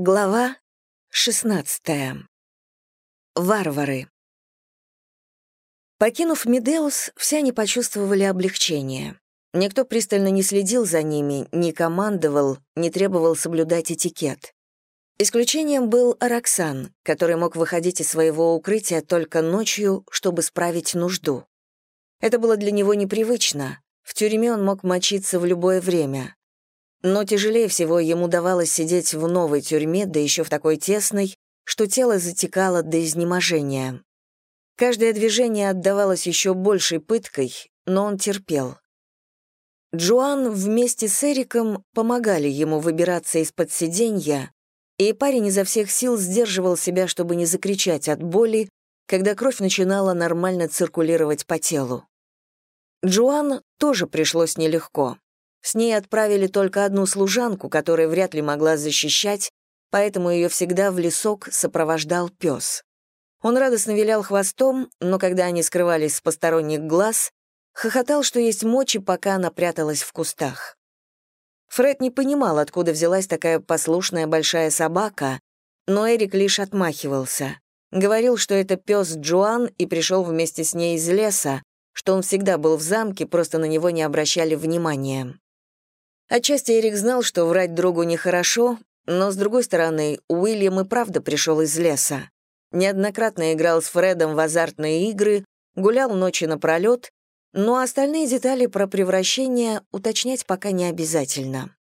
Глава 16. Варвары. Покинув Медеус, все они почувствовали облегчение. Никто пристально не следил за ними, не командовал, не требовал соблюдать этикет. Исключением был Араксан, который мог выходить из своего укрытия только ночью, чтобы справить нужду. Это было для него непривычно. В тюрьме он мог мочиться в любое время. Но тяжелее всего ему давалось сидеть в новой тюрьме, да еще в такой тесной, что тело затекало до изнеможения. Каждое движение отдавалось еще большей пыткой, но он терпел. Джоан вместе с Эриком помогали ему выбираться из-под сиденья, и парень изо всех сил сдерживал себя, чтобы не закричать от боли, когда кровь начинала нормально циркулировать по телу. Джоан тоже пришлось нелегко. С ней отправили только одну служанку, которая вряд ли могла защищать, поэтому ее всегда в лесок сопровождал пес. Он радостно вилял хвостом, но когда они скрывались с посторонних глаз, хохотал, что есть мочи, пока она пряталась в кустах. Фред не понимал, откуда взялась такая послушная большая собака, но Эрик лишь отмахивался. Говорил, что это пес Джоан и пришел вместе с ней из леса, что он всегда был в замке, просто на него не обращали внимания. Отчасти Эрик знал, что врать другу нехорошо, но, с другой стороны, Уильям и правда пришел из леса. Неоднократно играл с Фредом в азартные игры, гулял ночи напролет, но остальные детали про превращение уточнять пока не обязательно.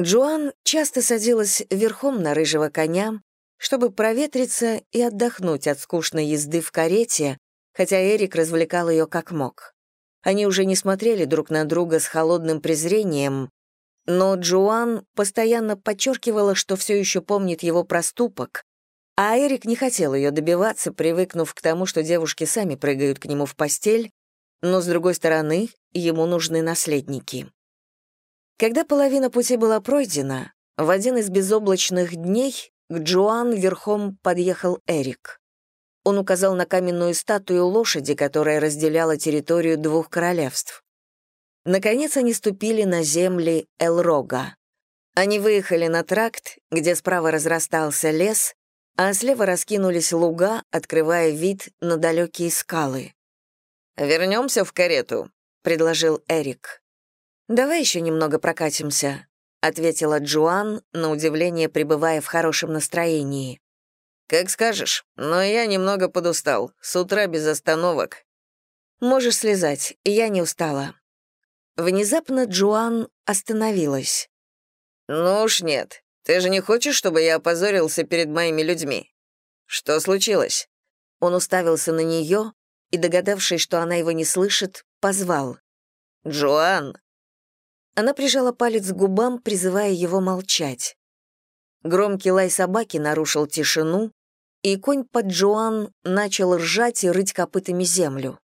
Джоан часто садилась верхом на рыжего коня, чтобы проветриться и отдохнуть от скучной езды в карете, хотя Эрик развлекал ее как мог. Они уже не смотрели друг на друга с холодным презрением, но Джоан постоянно подчеркивала, что все еще помнит его проступок, а Эрик не хотел ее добиваться, привыкнув к тому, что девушки сами прыгают к нему в постель, но, с другой стороны, ему нужны наследники. Когда половина пути была пройдена, в один из безоблачных дней к Джоан верхом подъехал Эрик. Он указал на каменную статую лошади, которая разделяла территорию двух королевств. Наконец они ступили на земли Элрога. Они выехали на тракт, где справа разрастался лес, а слева раскинулись луга, открывая вид на далекие скалы. «Вернемся в карету», — предложил Эрик. «Давай еще немного прокатимся», — ответила Джоан, на удивление пребывая в хорошем настроении. «Как скажешь, но я немного подустал, с утра без остановок». «Можешь слезать, я не устала». Внезапно Джоан остановилась. «Ну уж нет. Ты же не хочешь, чтобы я опозорился перед моими людьми? Что случилось?» Он уставился на нее и, догадавшись, что она его не слышит, позвал. «Джоан!» Она прижала палец к губам, призывая его молчать. Громкий лай собаки нарушил тишину, и конь под Джоан начал ржать и рыть копытами землю.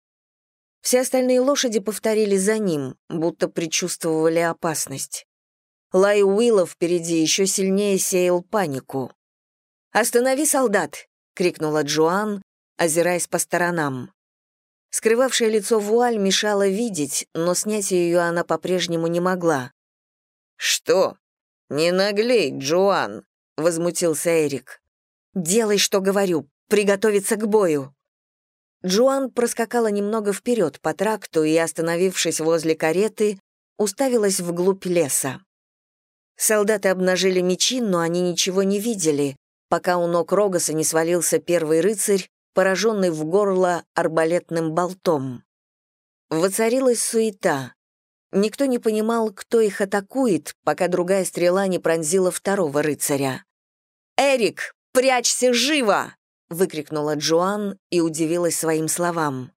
Все остальные лошади повторили за ним, будто предчувствовали опасность. Лай Уилла впереди еще сильнее сеял панику. «Останови, солдат!» — крикнула Джоан, озираясь по сторонам. Скрывавшее лицо вуаль мешало видеть, но снять ее она по-прежнему не могла. «Что? Не наглей, Джоан!» — возмутился Эрик. «Делай, что говорю, приготовиться к бою». Джоан проскакала немного вперед по тракту и, остановившись возле кареты, уставилась вглубь леса. Солдаты обнажили мечи, но они ничего не видели, пока у ног Рогаса не свалился первый рыцарь, пораженный в горло арбалетным болтом. Воцарилась суета. Никто не понимал, кто их атакует, пока другая стрела не пронзила второго рыцаря. «Эрик, «Прячься живо!» — выкрикнула Джоан и удивилась своим словам.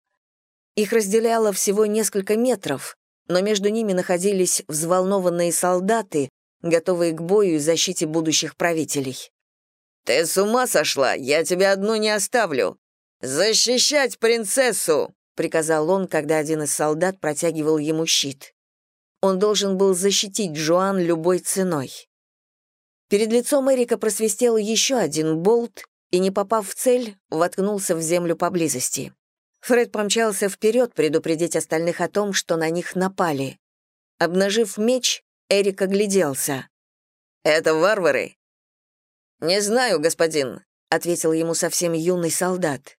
Их разделяло всего несколько метров, но между ними находились взволнованные солдаты, готовые к бою и защите будущих правителей. «Ты с ума сошла? Я тебя одну не оставлю! Защищать принцессу!» — приказал он, когда один из солдат протягивал ему щит. Он должен был защитить Джоан любой ценой. Перед лицом Эрика просвистел еще один болт и, не попав в цель, воткнулся в землю поблизости. Фред помчался вперед предупредить остальных о том, что на них напали. Обнажив меч, Эрик огляделся. «Это варвары?» «Не знаю, господин», — ответил ему совсем юный солдат.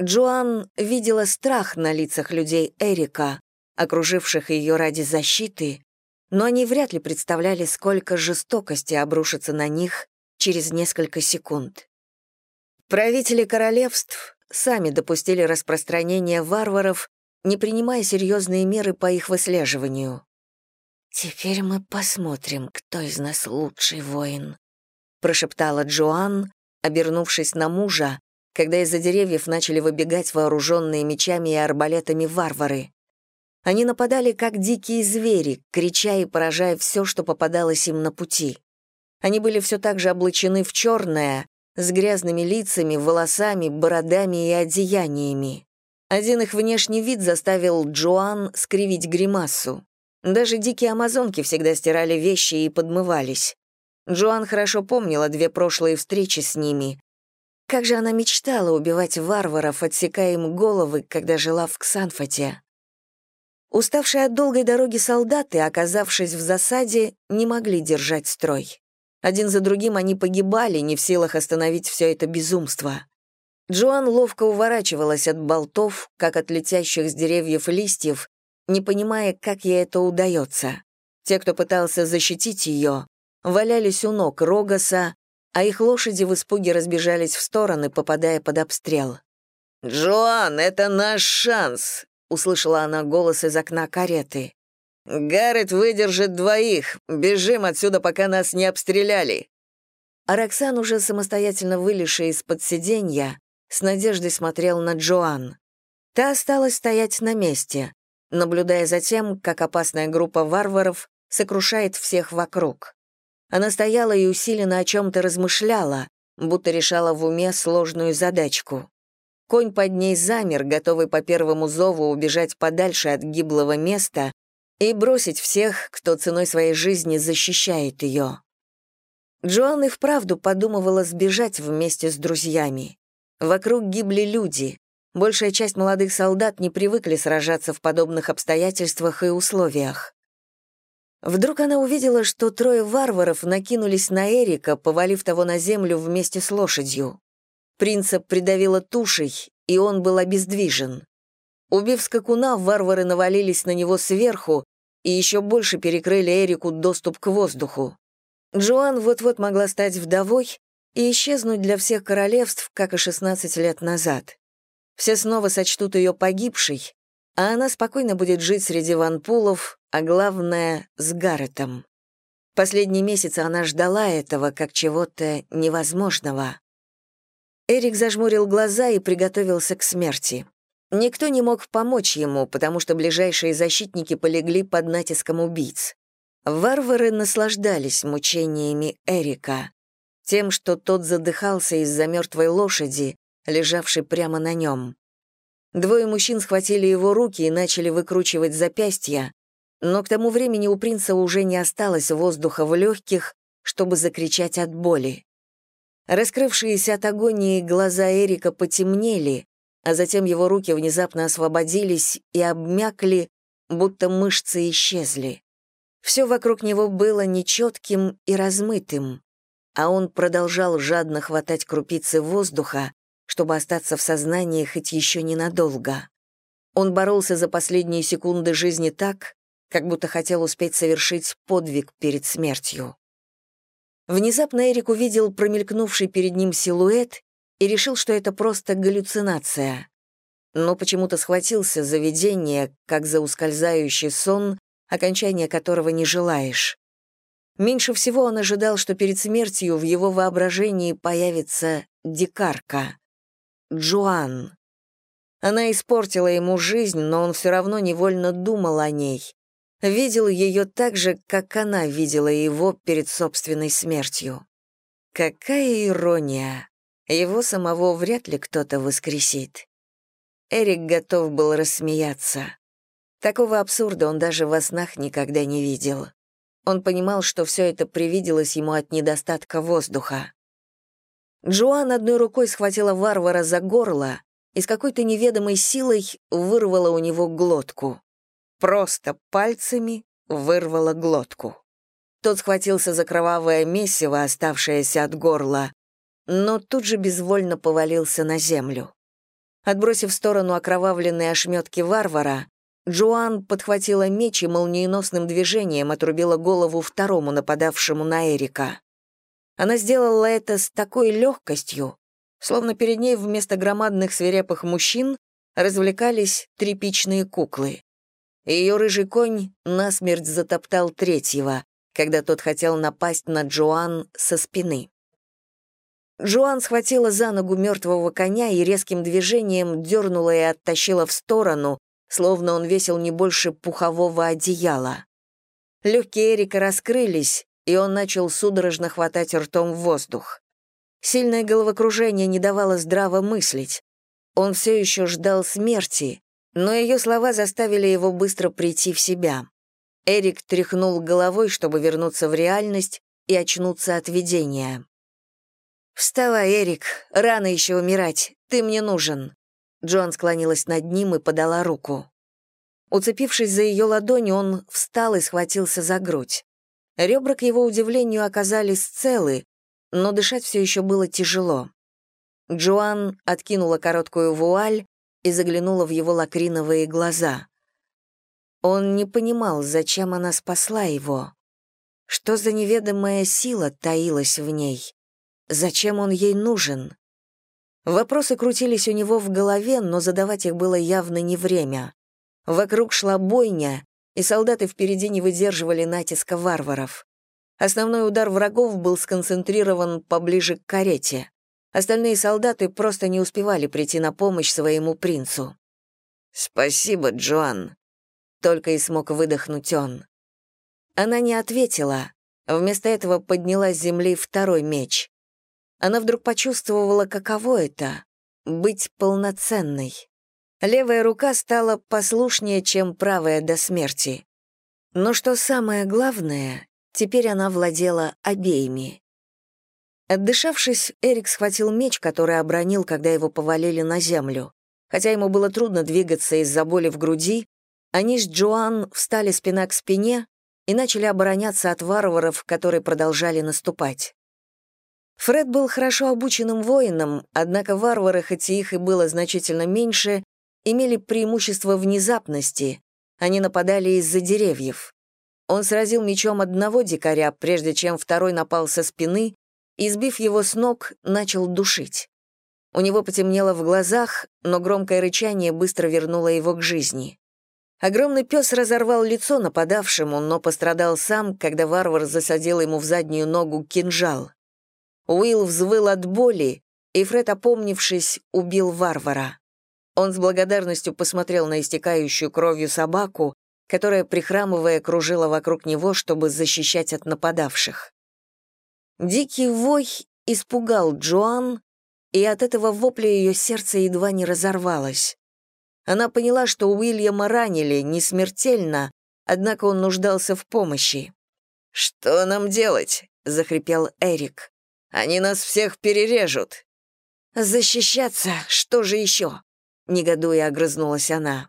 Джоан видела страх на лицах людей Эрика, окруживших ее ради защиты, но они вряд ли представляли, сколько жестокости обрушится на них через несколько секунд. Правители королевств сами допустили распространение варваров, не принимая серьезные меры по их выслеживанию. «Теперь мы посмотрим, кто из нас лучший воин», прошептала Джоан, обернувшись на мужа, когда из-за деревьев начали выбегать вооруженные мечами и арбалетами варвары. Они нападали, как дикие звери, крича и поражая все, что попадалось им на пути. Они были все так же облачены в черное, с грязными лицами, волосами, бородами и одеяниями. Один их внешний вид заставил Джоан скривить гримасу. Даже дикие амазонки всегда стирали вещи и подмывались. Джоан хорошо помнила две прошлые встречи с ними. Как же она мечтала убивать варваров, отсекая им головы, когда жила в Ксанфоте. Уставшие от долгой дороги солдаты, оказавшись в засаде, не могли держать строй. Один за другим они погибали, не в силах остановить все это безумство. Джоан ловко уворачивалась от болтов, как от летящих с деревьев листьев, не понимая, как ей это удается. Те, кто пытался защитить ее, валялись у ног Рогоса, а их лошади в испуге разбежались в стороны, попадая под обстрел. «Джоан, это наш шанс!» — услышала она голос из окна кареты. «Гаррет выдержит двоих. Бежим отсюда, пока нас не обстреляли». А Роксан, уже самостоятельно вылезший из-под сиденья, с надеждой смотрел на Джоан. Та осталась стоять на месте, наблюдая за тем, как опасная группа варваров сокрушает всех вокруг. Она стояла и усиленно о чем-то размышляла, будто решала в уме сложную задачку. Конь под ней замер, готовый по первому зову убежать подальше от гиблого места и бросить всех, кто ценой своей жизни защищает ее. Джоан и вправду подумывала сбежать вместе с друзьями. Вокруг гибли люди. Большая часть молодых солдат не привыкли сражаться в подобных обстоятельствах и условиях. Вдруг она увидела, что трое варваров накинулись на Эрика, повалив того на землю вместе с лошадью. Принца придавило тушей, и он был обездвижен. Убив скакуна, варвары навалились на него сверху и еще больше перекрыли Эрику доступ к воздуху. Джоан вот-вот могла стать вдовой и исчезнуть для всех королевств, как и 16 лет назад. Все снова сочтут ее погибшей, а она спокойно будет жить среди ванпулов, а главное — с Гарретом. Последние месяцы она ждала этого как чего-то невозможного. Эрик зажмурил глаза и приготовился к смерти. Никто не мог помочь ему, потому что ближайшие защитники полегли под натиском убийц. Варвары наслаждались мучениями Эрика, тем, что тот задыхался из-за мертвой лошади, лежавшей прямо на нем. Двое мужчин схватили его руки и начали выкручивать запястья, но к тому времени у принца уже не осталось воздуха в легких, чтобы закричать от боли. Раскрывшиеся от агонии глаза Эрика потемнели, а затем его руки внезапно освободились и обмякли, будто мышцы исчезли. Все вокруг него было нечетким и размытым, а он продолжал жадно хватать крупицы воздуха, чтобы остаться в сознании хоть еще ненадолго. Он боролся за последние секунды жизни так, как будто хотел успеть совершить подвиг перед смертью. Внезапно Эрик увидел промелькнувший перед ним силуэт и решил, что это просто галлюцинация. Но почему-то схватился за видение, как за ускользающий сон, окончания которого не желаешь. Меньше всего он ожидал, что перед смертью в его воображении появится дикарка. Джоан. Она испортила ему жизнь, но он все равно невольно думал о ней. Видел ее так же, как она видела его перед собственной смертью. Какая ирония! Его самого вряд ли кто-то воскресит. Эрик готов был рассмеяться. Такого абсурда он даже во снах никогда не видел. Он понимал, что все это привиделось ему от недостатка воздуха. Джоан одной рукой схватила варвара за горло и с какой-то неведомой силой вырвала у него глотку. Просто пальцами вырвала глотку. Тот схватился за кровавое месиво, оставшееся от горла, но тут же безвольно повалился на землю. Отбросив в сторону окровавленные ошметки варвара, Джоан подхватила меч и молниеносным движением отрубила голову второму нападавшему на Эрика. Она сделала это с такой легкостью, словно перед ней вместо громадных свирепых мужчин развлекались тряпичные куклы. Ее рыжий конь насмерть затоптал третьего, когда тот хотел напасть на Джоан со спины. Джоан схватила за ногу мертвого коня и резким движением дернула и оттащила в сторону, словно он весил не больше пухового одеяла. Легкие Эрика раскрылись, и он начал судорожно хватать ртом в воздух. Сильное головокружение не давало здраво мыслить. Он все еще ждал смерти, но ее слова заставили его быстро прийти в себя. Эрик тряхнул головой, чтобы вернуться в реальность и очнуться от видения. «Вставай, Эрик, рано еще умирать, ты мне нужен». Джон склонилась над ним и подала руку. Уцепившись за ее ладонь, он встал и схватился за грудь. Ребра, к его удивлению, оказались целы, но дышать все еще было тяжело. Джоан откинула короткую вуаль и заглянула в его лакриновые глаза. Он не понимал, зачем она спасла его. Что за неведомая сила таилась в ней? Зачем он ей нужен? Вопросы крутились у него в голове, но задавать их было явно не время. Вокруг шла бойня, и солдаты впереди не выдерживали натиска варваров. Основной удар врагов был сконцентрирован поближе к карете. Остальные солдаты просто не успевали прийти на помощь своему принцу. «Спасибо, Джоан», — только и смог выдохнуть он. Она не ответила, вместо этого подняла с земли второй меч она вдруг почувствовала, каково это — быть полноценной. Левая рука стала послушнее, чем правая до смерти. Но что самое главное, теперь она владела обеими. Отдышавшись, Эрик схватил меч, который обронил, когда его повалили на землю. Хотя ему было трудно двигаться из-за боли в груди, они с Джоан встали спина к спине и начали обороняться от варваров, которые продолжали наступать. Фред был хорошо обученным воином, однако варвары, хоть и их и было значительно меньше, имели преимущество внезапности. Они нападали из-за деревьев. Он сразил мечом одного дикаря, прежде чем второй напал со спины, и, сбив его с ног, начал душить. У него потемнело в глазах, но громкое рычание быстро вернуло его к жизни. Огромный пес разорвал лицо нападавшему, но пострадал сам, когда варвар засадил ему в заднюю ногу кинжал. Уилл взвыл от боли, и Фред, опомнившись, убил варвара. Он с благодарностью посмотрел на истекающую кровью собаку, которая, прихрамывая, кружила вокруг него, чтобы защищать от нападавших. Дикий вой испугал Джоан, и от этого вопля ее сердце едва не разорвалось. Она поняла, что Уильяма ранили, не смертельно, однако он нуждался в помощи. «Что нам делать?» — захрипел Эрик. Они нас всех перережут». «Защищаться? Что же еще?» — негодуя огрызнулась она.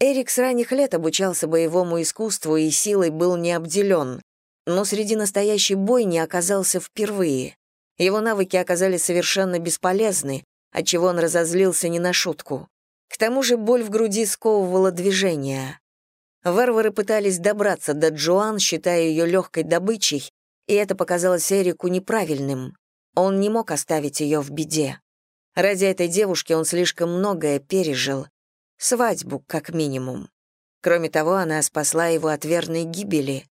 Эрик с ранних лет обучался боевому искусству и силой был не обделен, но среди настоящей бойни оказался впервые. Его навыки оказались совершенно бесполезны, отчего он разозлился не на шутку. К тому же боль в груди сковывала движение. Варвары пытались добраться до Джоан, считая ее легкой добычей, и это показалось Эрику неправильным. Он не мог оставить ее в беде. Ради этой девушки он слишком многое пережил. Свадьбу, как минимум. Кроме того, она спасла его от верной гибели.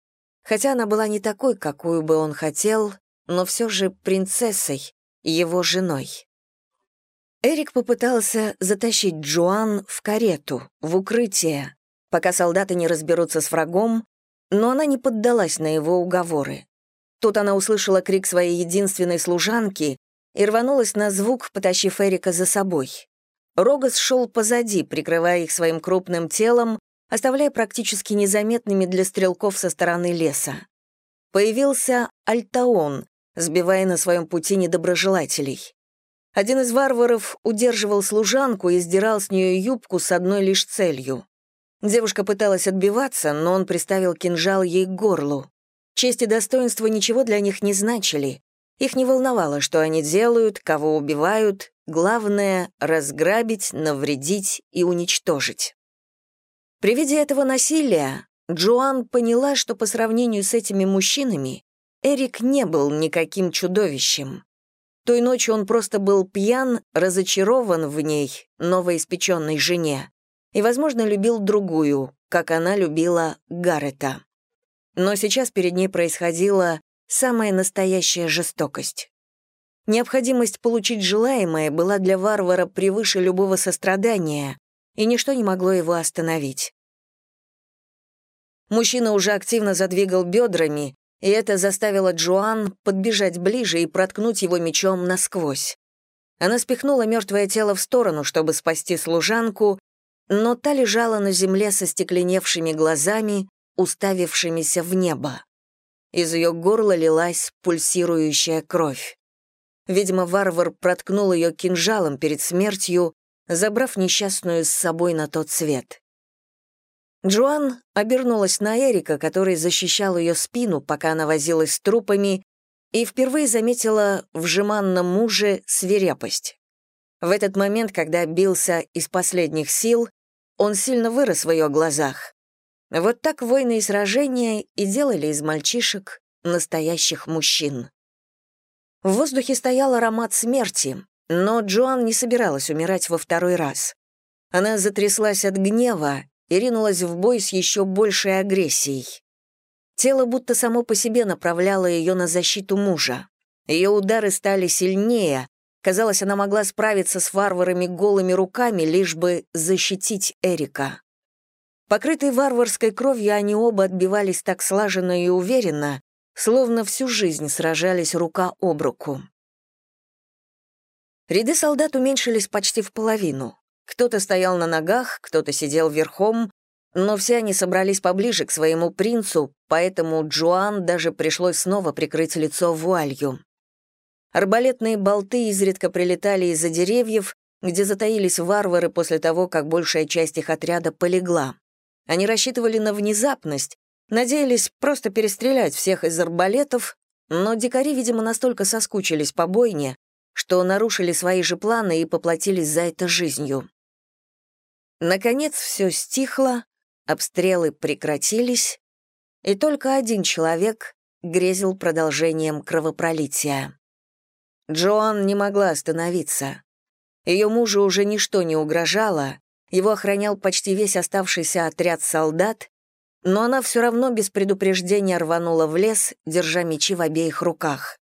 Хотя она была не такой, какую бы он хотел, но все же принцессой, его женой. Эрик попытался затащить Джоан в карету, в укрытие, пока солдаты не разберутся с врагом, но она не поддалась на его уговоры. Тут она услышала крик своей единственной служанки и рванулась на звук, потащив Эрика за собой. Рогас шел позади, прикрывая их своим крупным телом, оставляя практически незаметными для стрелков со стороны леса. Появился Альтаон, сбивая на своем пути недоброжелателей. Один из варваров удерживал служанку и сдирал с нее юбку с одной лишь целью. Девушка пыталась отбиваться, но он приставил кинжал ей к горлу. Честь и достоинство ничего для них не значили. Их не волновало, что они делают, кого убивают, главное — разграбить, навредить и уничтожить. При виде этого насилия Джоан поняла, что по сравнению с этими мужчинами Эрик не был никаким чудовищем. Той ночью он просто был пьян, разочарован в ней, новоиспеченной жене, и, возможно, любил другую, как она любила Гаррета. Но сейчас перед ней происходила самая настоящая жестокость. Необходимость получить желаемое была для варвара превыше любого сострадания, и ничто не могло его остановить. Мужчина уже активно задвигал бедрами, и это заставило Джоан подбежать ближе и проткнуть его мечом насквозь. Она спихнула мертвое тело в сторону, чтобы спасти служанку, но та лежала на земле со стекленевшими глазами, уставившимися в небо. Из ее горла лилась пульсирующая кровь. Видимо, варвар проткнул ее кинжалом перед смертью, забрав несчастную с собой на тот свет. Джоан обернулась на Эрика, который защищал ее спину, пока она возилась с трупами, и впервые заметила в жеманном муже свирепость. В этот момент, когда бился из последних сил, он сильно вырос в ее глазах. Вот так войны и сражения и делали из мальчишек настоящих мужчин. В воздухе стоял аромат смерти, но Джоан не собиралась умирать во второй раз. Она затряслась от гнева и ринулась в бой с еще большей агрессией. Тело будто само по себе направляло ее на защиту мужа. Ее удары стали сильнее, казалось, она могла справиться с варварами голыми руками, лишь бы защитить Эрика. Покрытые варварской кровью, они оба отбивались так слаженно и уверенно, словно всю жизнь сражались рука об руку. Ряды солдат уменьшились почти в половину. Кто-то стоял на ногах, кто-то сидел верхом, но все они собрались поближе к своему принцу, поэтому Джоан даже пришлось снова прикрыть лицо вуалью. Арбалетные болты изредка прилетали из-за деревьев, где затаились варвары после того, как большая часть их отряда полегла. Они рассчитывали на внезапность, надеялись просто перестрелять всех из арбалетов, но дикари, видимо, настолько соскучились по бойне, что нарушили свои же планы и поплатились за это жизнью. Наконец все стихло, обстрелы прекратились, и только один человек грезил продолжением кровопролития. Джоан не могла остановиться. Ее мужу уже ничто не угрожало, его охранял почти весь оставшийся отряд солдат, но она все равно без предупреждения рванула в лес, держа мечи в обеих руках.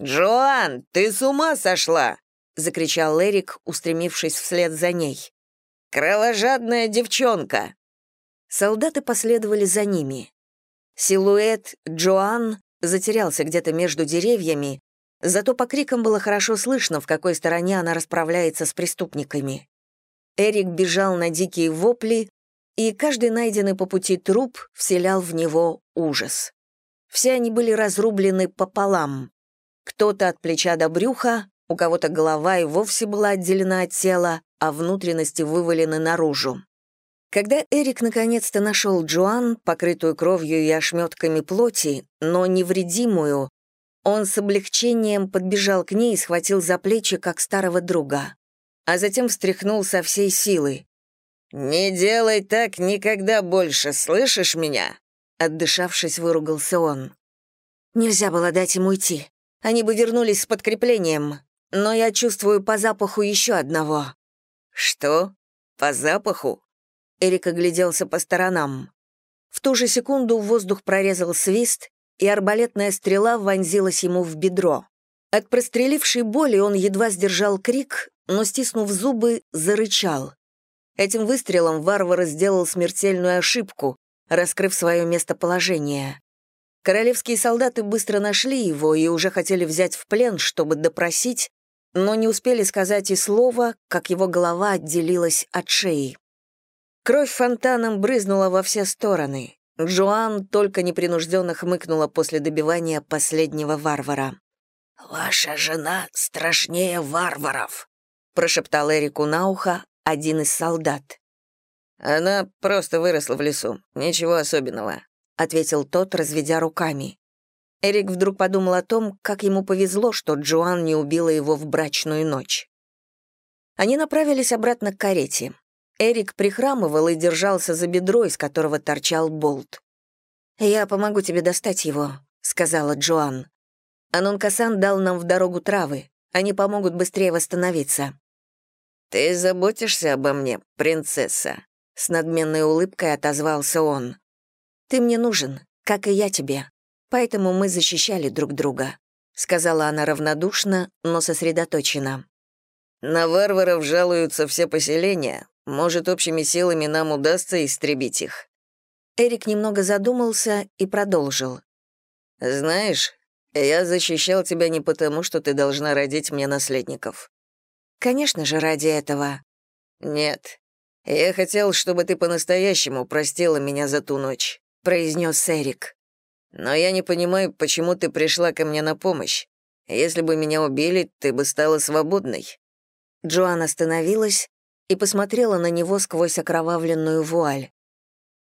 «Джоан, ты с ума сошла!» — закричал Эрик, устремившись вслед за ней. «Кровожадная девчонка!» Солдаты последовали за ними. Силуэт Джоан затерялся где-то между деревьями, зато по крикам было хорошо слышно, в какой стороне она расправляется с преступниками. Эрик бежал на дикие вопли, и каждый найденный по пути труп вселял в него ужас. Все они были разрублены пополам. Кто-то от плеча до брюха, у кого-то голова и вовсе была отделена от тела, а внутренности вывалены наружу. Когда Эрик наконец-то нашел Джоан, покрытую кровью и ошметками плоти, но невредимую, он с облегчением подбежал к ней и схватил за плечи, как старого друга. А затем встряхнул со всей силы. «Не делай так никогда больше, слышишь меня?» Отдышавшись, выругался он. Нельзя было дать ему уйти. Они бы вернулись с подкреплением, но я чувствую по запаху еще одного. «Что? По запаху?» Эрик огляделся по сторонам. В ту же секунду в воздух прорезал свист, и арбалетная стрела вонзилась ему в бедро. От прострелившей боли он едва сдержал крик, но, стиснув зубы, зарычал. Этим выстрелом варвар сделал смертельную ошибку, раскрыв свое местоположение. Королевские солдаты быстро нашли его и уже хотели взять в плен, чтобы допросить, но не успели сказать и слова, как его голова отделилась от шеи. Кровь фонтаном брызнула во все стороны. Джоан только непринужденно хмыкнула после добивания последнего варвара. «Ваша жена страшнее варваров», — прошептал Эрику на ухо один из солдат. «Она просто выросла в лесу, ничего особенного», — ответил тот, разведя руками. Эрик вдруг подумал о том, как ему повезло, что Джоан не убила его в брачную ночь. Они направились обратно к карете. Эрик прихрамывал и держался за бедро, из которого торчал болт. «Я помогу тебе достать его», — сказала Джоан. «Анункасан дал нам в дорогу травы. Они помогут быстрее восстановиться». «Ты заботишься обо мне, принцесса?» С надменной улыбкой отозвался он. «Ты мне нужен, как и я тебе. Поэтому мы защищали друг друга», — сказала она равнодушно, но сосредоточенно. «На варваров жалуются все поселения. Может, общими силами нам удастся истребить их?» Эрик немного задумался и продолжил. «Знаешь, я защищал тебя не потому, что ты должна родить мне наследников. Конечно же, ради этого. Нет. Я хотел, чтобы ты по-настоящему простила меня за ту ночь, произнес Эрик. Но я не понимаю, почему ты пришла ко мне на помощь. Если бы меня убили, ты бы стала свободной. Джоан остановилась и посмотрела на него сквозь окровавленную вуаль.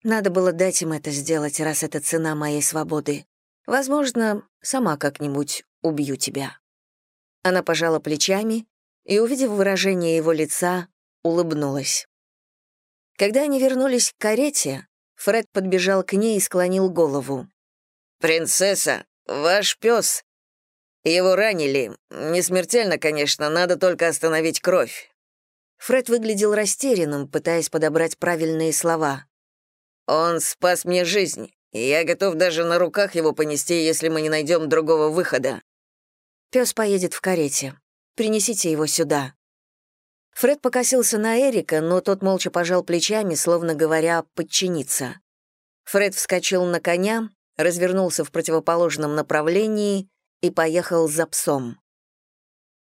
Надо было дать им это сделать, раз это цена моей свободы. Возможно, сама как-нибудь убью тебя. Она пожала плечами и, увидев выражение его лица, улыбнулась. Когда они вернулись к карете, Фред подбежал к ней и склонил голову. «Принцесса, ваш пес. Его ранили. Не смертельно, конечно, надо только остановить кровь». Фред выглядел растерянным, пытаясь подобрать правильные слова. «Он спас мне жизнь. Я готов даже на руках его понести, если мы не найдем другого выхода». Пес поедет в карете. Принесите его сюда». Фред покосился на Эрика, но тот молча пожал плечами, словно говоря «подчиниться». Фред вскочил на коня, развернулся в противоположном направлении и поехал за псом.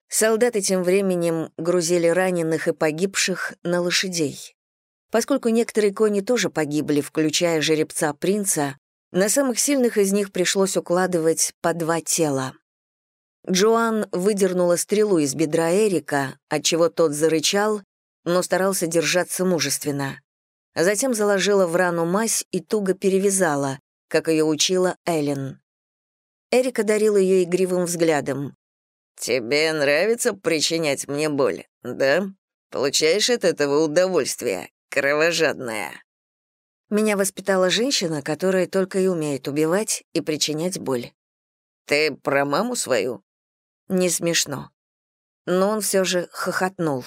Солдаты тем временем грузили раненых и погибших на лошадей. Поскольку некоторые кони тоже погибли, включая жеребца принца, на самых сильных из них пришлось укладывать по два тела. Джоан выдернула стрелу из бедра Эрика, отчего тот зарычал, но старался держаться мужественно. Затем заложила в рану мазь и туго перевязала, как ее учила Эллен. Эрик одарил ее игривым взглядом. «Тебе нравится причинять мне боль, да? Получаешь от этого удовольствие, кровожадная?» Меня воспитала женщина, которая только и умеет убивать и причинять боль. «Ты про маму свою?» Не смешно. Но он все же хохотнул.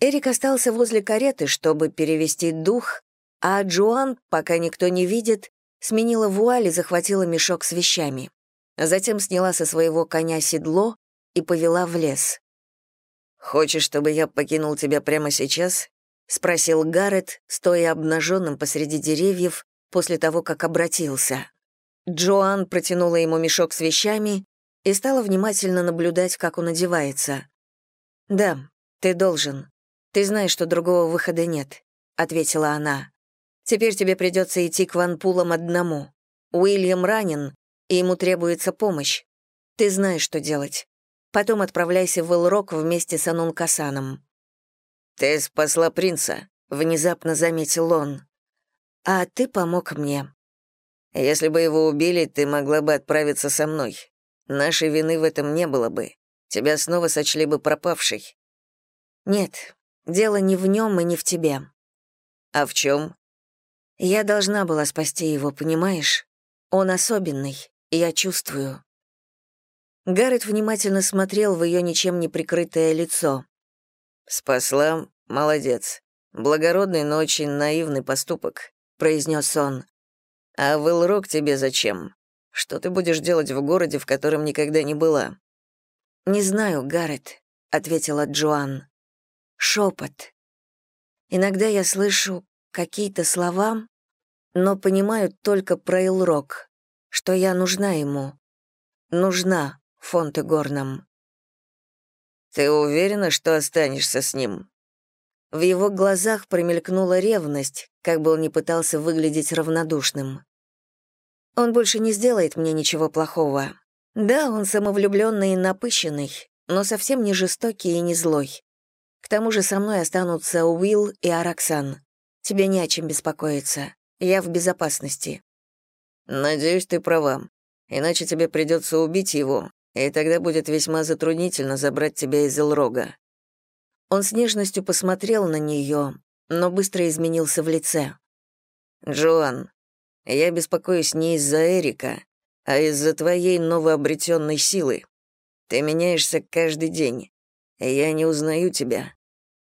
Эрик остался возле кареты, чтобы перевести дух, а Джоан, пока никто не видит, сменила вуаль и захватила мешок с вещами. Затем сняла со своего коня седло и повела в лес. «Хочешь, чтобы я покинул тебя прямо сейчас?» — спросил Гаррет, стоя обнаженным посреди деревьев после того, как обратился. Джоан протянула ему мешок с вещами, и стала внимательно наблюдать, как он одевается. «Да, ты должен. Ты знаешь, что другого выхода нет», — ответила она. «Теперь тебе придется идти к ванпулам одному. Уильям ранен, и ему требуется помощь. Ты знаешь, что делать. Потом отправляйся в Элрок вместе с Анун Касаном». «Ты спасла принца», — внезапно заметил он. «А ты помог мне». «Если бы его убили, ты могла бы отправиться со мной. Нашей вины в этом не было бы. Тебя снова сочли бы пропавшей. Нет, дело не в нем и не в тебе. А в чем? Я должна была спасти его, понимаешь? Он особенный, я чувствую. Гаррет внимательно смотрел в ее ничем не прикрытое лицо. «Спасла? Молодец. Благородный, но очень наивный поступок», — произнес он. «А в Элрок тебе зачем? Что ты будешь делать в городе, в котором никогда не была?» «Не знаю, Гаррет», — ответила Джоан. Шепот. Иногда я слышу какие-то слова, но понимаю только про Илрок, что я нужна ему. Нужна Фонте Горном. «Ты уверена, что останешься с ним?» В его глазах промелькнула ревность, как бы он ни пытался выглядеть равнодушным. Он больше не сделает мне ничего плохого. Да, он самовлюбленный и напыщенный, но совсем не жестокий и не злой. К тому же со мной останутся Уилл и Араксан. Тебе не о чем беспокоиться. Я в безопасности. Надеюсь, ты права. Иначе тебе придется убить его, и тогда будет весьма затруднительно забрать тебя из Элрога». Он с нежностью посмотрел на нее, но быстро изменился в лице. «Джоан, я беспокоюсь не из-за Эрика, а из-за твоей новообретенной силы. Ты меняешься каждый день, и я не узнаю тебя.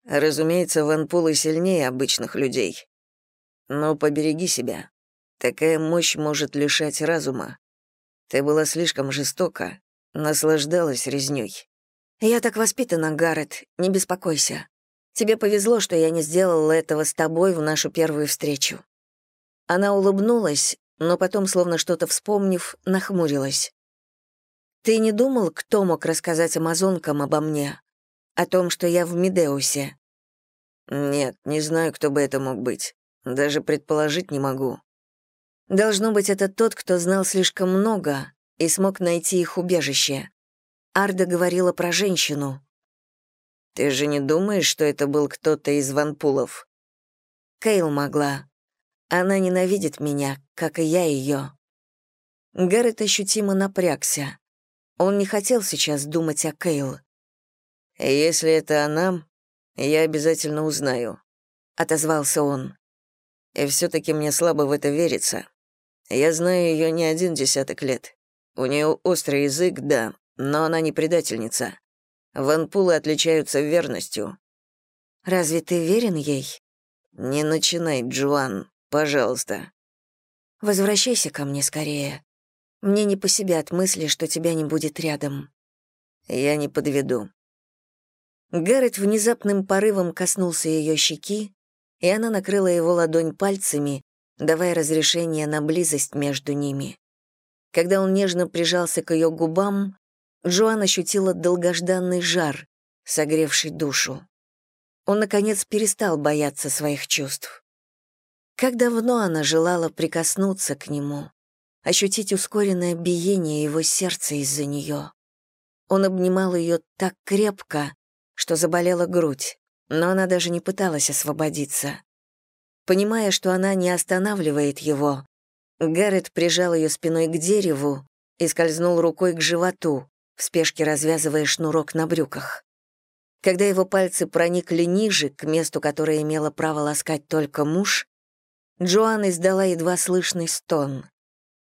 Разумеется, ванпулы сильнее обычных людей. Но побереги себя. Такая мощь может лишать разума. Ты была слишком жестока, наслаждалась резнёй. Я так воспитана, Гаррет, не беспокойся. Тебе повезло, что я не сделала этого с тобой в нашу первую встречу. Она улыбнулась, но потом, словно что-то вспомнив, нахмурилась. «Ты не думал, кто мог рассказать амазонкам обо мне? О том, что я в Медеусе?» «Нет, не знаю, кто бы это мог быть. Даже предположить не могу». «Должно быть, это тот, кто знал слишком много и смог найти их убежище. Арда говорила про женщину». «Ты же не думаешь, что это был кто-то из ванпулов?» Кейл могла. Она ненавидит меня, как и я ее. Гаррет ощутимо напрягся. Он не хотел сейчас думать о Кейл. «Если это она, я обязательно узнаю», — отозвался он. «И все-таки мне слабо в это верится. Я знаю ее не один десяток лет. У нее острый язык, да, но она не предательница. Ванпулы отличаются верностью». «Разве ты верен ей?» «Не начинай, Джоан. Пожалуйста. Возвращайся ко мне скорее. Мне не по себе от мысли, что тебя не будет рядом. Я не подведу. Гаррет внезапным порывом коснулся ее щеки, и она накрыла его ладонь пальцами, давая разрешение на близость между ними. Когда он нежно прижался к ее губам, Джоан ощутила долгожданный жар, согревший душу. Он, наконец, перестал бояться своих чувств. Как давно она желала прикоснуться к нему, ощутить ускоренное биение его сердца из-за нее. Он обнимал ее так крепко, что заболела грудь, но она даже не пыталась освободиться. Понимая, что она не останавливает его, Гаррет прижал ее спиной к дереву и скользнул рукой к животу, в спешке развязывая шнурок на брюках. Когда его пальцы проникли ниже, к месту, которое имело право ласкать только муж, Джоан издала едва слышный стон.